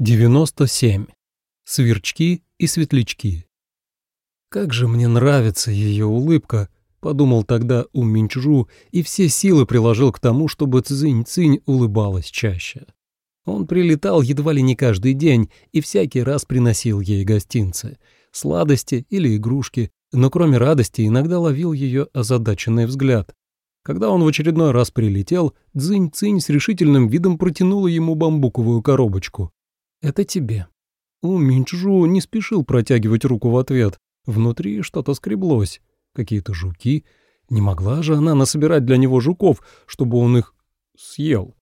97. Сверчки и светлячки. «Как же мне нравится ее улыбка», — подумал тогда у Минчжу и все силы приложил к тому, чтобы Цзинь-Цинь улыбалась чаще. Он прилетал едва ли не каждый день и всякий раз приносил ей гостинцы, сладости или игрушки, но кроме радости иногда ловил ее озадаченный взгляд. Когда он в очередной раз прилетел, Цзинь-Цинь с решительным видом протянула ему бамбуковую коробочку. «Это тебе». У Минчжу не спешил протягивать руку в ответ. Внутри что-то скреблось. Какие-то жуки. Не могла же она насобирать для него жуков, чтобы он их съел.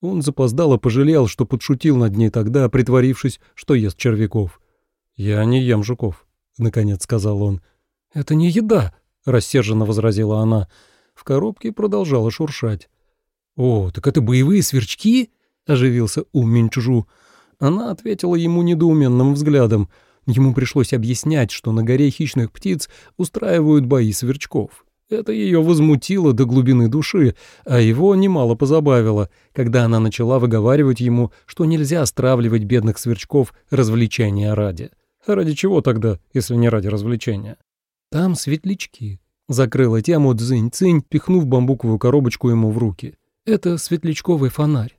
Он запоздало пожалел, что подшутил над ней тогда, притворившись, что ест червяков. «Я не ем жуков», — наконец сказал он. «Это не еда», — рассерженно возразила она. В коробке продолжала шуршать. «О, так это боевые сверчки?» — оживился У Минчжу. Она ответила ему недоуменным взглядом. Ему пришлось объяснять, что на горе хищных птиц устраивают бои сверчков. Это ее возмутило до глубины души, а его немало позабавило, когда она начала выговаривать ему, что нельзя стравливать бедных сверчков развлечения ради. А ради чего тогда, если не ради развлечения? Там светлячки. Закрыла тему Цзинь-Цинь, пихнув бамбуковую коробочку ему в руки. Это светлячковый фонарь.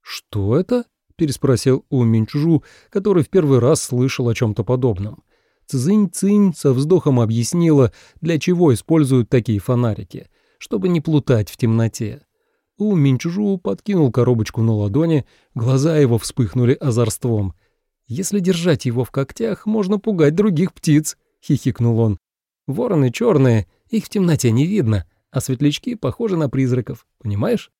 «Что это?» — переспросил У Минчжу, который в первый раз слышал о чем-то подобном. Цзинь-цинь со вздохом объяснила, для чего используют такие фонарики, чтобы не плутать в темноте. У Минчжу подкинул коробочку на ладони, глаза его вспыхнули озорством. «Если держать его в когтях, можно пугать других птиц», — хихикнул он. «Вороны черные, их в темноте не видно, а светлячки похожи на призраков, понимаешь?»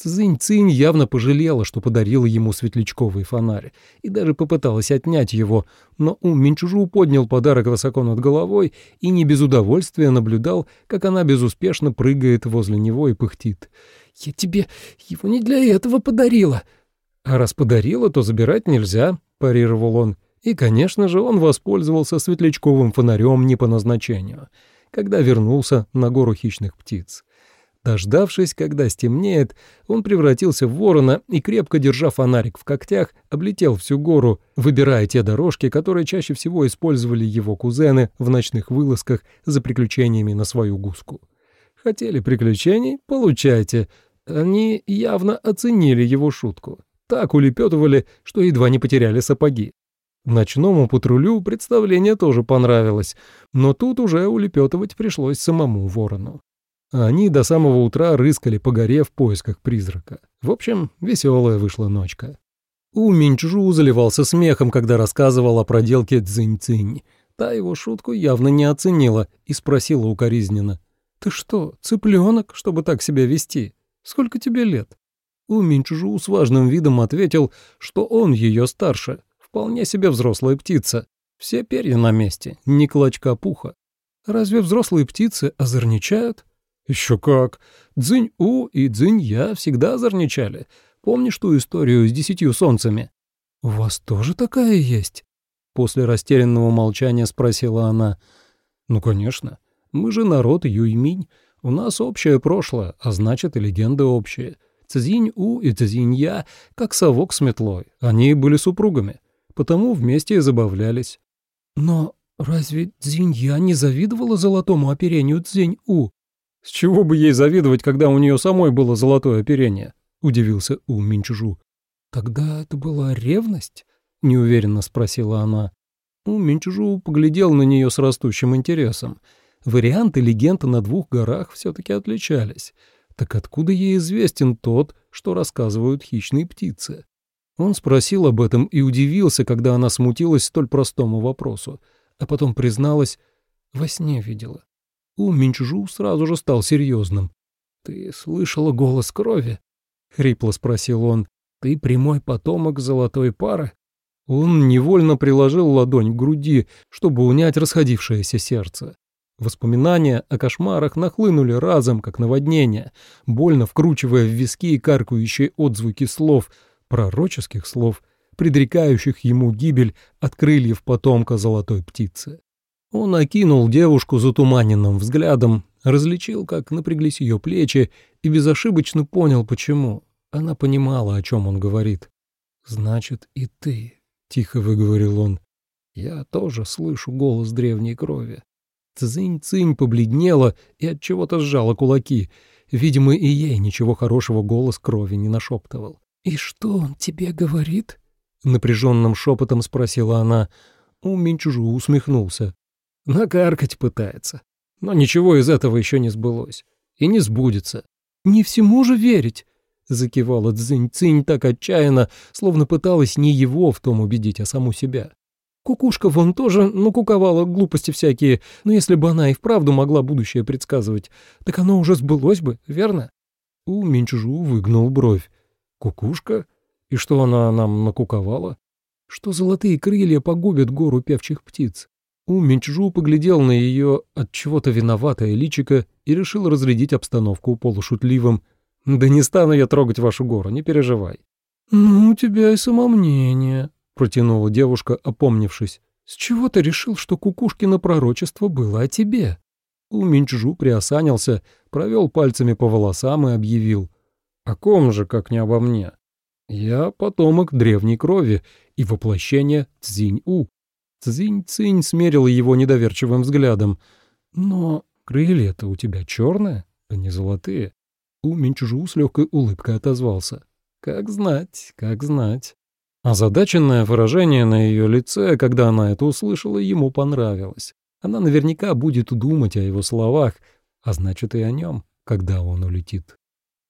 Цзинь-Цинь явно пожалела, что подарила ему светлячковый фонарь, и даже попыталась отнять его, но у Минчужу поднял подарок высоко над головой и не без удовольствия наблюдал, как она безуспешно прыгает возле него и пыхтит. «Я тебе его не для этого подарила». «А раз подарила, то забирать нельзя», — парировал он. И, конечно же, он воспользовался светлячковым фонарем не по назначению, когда вернулся на гору хищных птиц. Дождавшись, когда стемнеет, он превратился в ворона и, крепко держа фонарик в когтях, облетел всю гору, выбирая те дорожки, которые чаще всего использовали его кузены в ночных вылазках за приключениями на свою гуску. Хотели приключений? Получайте. Они явно оценили его шутку. Так улепетывали, что едва не потеряли сапоги. Ночному патрулю представление тоже понравилось, но тут уже улепетывать пришлось самому ворону а они до самого утра рыскали по горе в поисках призрака. В общем, веселая вышла ночка. У Минчжу заливался смехом, когда рассказывал о проделке Цзинь-Цинь. Та его шутку явно не оценила и спросила укоризненно. «Ты что, цыпленок, чтобы так себя вести? Сколько тебе лет?» У Минчжу с важным видом ответил, что он ее старше, вполне себе взрослая птица. Все перья на месте, ни клочка пуха. Разве взрослые птицы озорничают? Еще как. Дзынь-У и Дзынь-Я всегда озорничали. Помнишь ту историю с десятью солнцами? У вас тоже такая есть? После растерянного молчания спросила она. Ну, конечно. Мы же народ Юйминь. У нас общее прошлое, а значит и легенды общие. Цзинь-У и Цзинь-Я как совок с метлой. Они были супругами, потому вместе и забавлялись. Но разве Цзинь-Я не завидовала золотому оперению Цзинь-У? «С чего бы ей завидовать, когда у нее самой было золотое оперение?» — удивился У Минчжу. «Тогда это была ревность?» — неуверенно спросила она. У Минчжу поглядел на нее с растущим интересом. Варианты легенды на двух горах все-таки отличались. Так откуда ей известен тот, что рассказывают хищные птицы? Он спросил об этом и удивился, когда она смутилась столь простому вопросу, а потом призналась, во сне видела. У Минчжу сразу же стал серьезным. «Ты слышала голос крови?» — хрипло спросил он. «Ты прямой потомок золотой пары?» Он невольно приложил ладонь к груди, чтобы унять расходившееся сердце. Воспоминания о кошмарах нахлынули разом, как наводнение, больно вкручивая в виски каркающие отзвуки слов, пророческих слов, предрекающих ему гибель от крыльев потомка золотой птицы. Он окинул девушку затуманенным взглядом, различил, как напряглись ее плечи, и безошибочно понял, почему. Она понимала, о чем он говорит. «Значит, и ты», — тихо выговорил он. «Я тоже слышу голос древней крови». Цзинь-цинь побледнела и от чего-то сжала кулаки. Видимо, и ей ничего хорошего голос крови не нашептывал. «И что он тебе говорит?» — напряженным шепотом спросила она. У Минчужу усмехнулся. Накаркать пытается. Но ничего из этого еще не сбылось. И не сбудется. «Не всему же верить!» — закивала Цзинь-Цинь так отчаянно, словно пыталась не его в том убедить, а саму себя. Кукушка вон тоже накуковала глупости всякие, но если бы она и вправду могла будущее предсказывать, так оно уже сбылось бы, верно? У Минчжу выгнул бровь. Кукушка? И что она нам накуковала? Что золотые крылья погубят гору певчих птиц? У Минчжу поглядел на ее от чего-то виноватое личико и решил разрядить обстановку полушутливым. «Да не стану я трогать вашу гору, не переживай». «Ну, у тебя и самомнение», протянула девушка, опомнившись. «С чего ты решил, что Кукушкино пророчество было о тебе?» У Минчжу приосанился, провел пальцами по волосам и объявил. «О ком же, как не обо мне? Я потомок древней крови и воплощение Цзинь-У». Цзинь-Цинь смерил его недоверчивым взглядом. «Но крылья-то у тебя черные, а не золотые». У Минчжу с легкой улыбкой отозвался. «Как знать, как знать». Озадаченное выражение на ее лице, когда она это услышала, ему понравилось. Она наверняка будет думать о его словах, а значит и о нем, когда он улетит.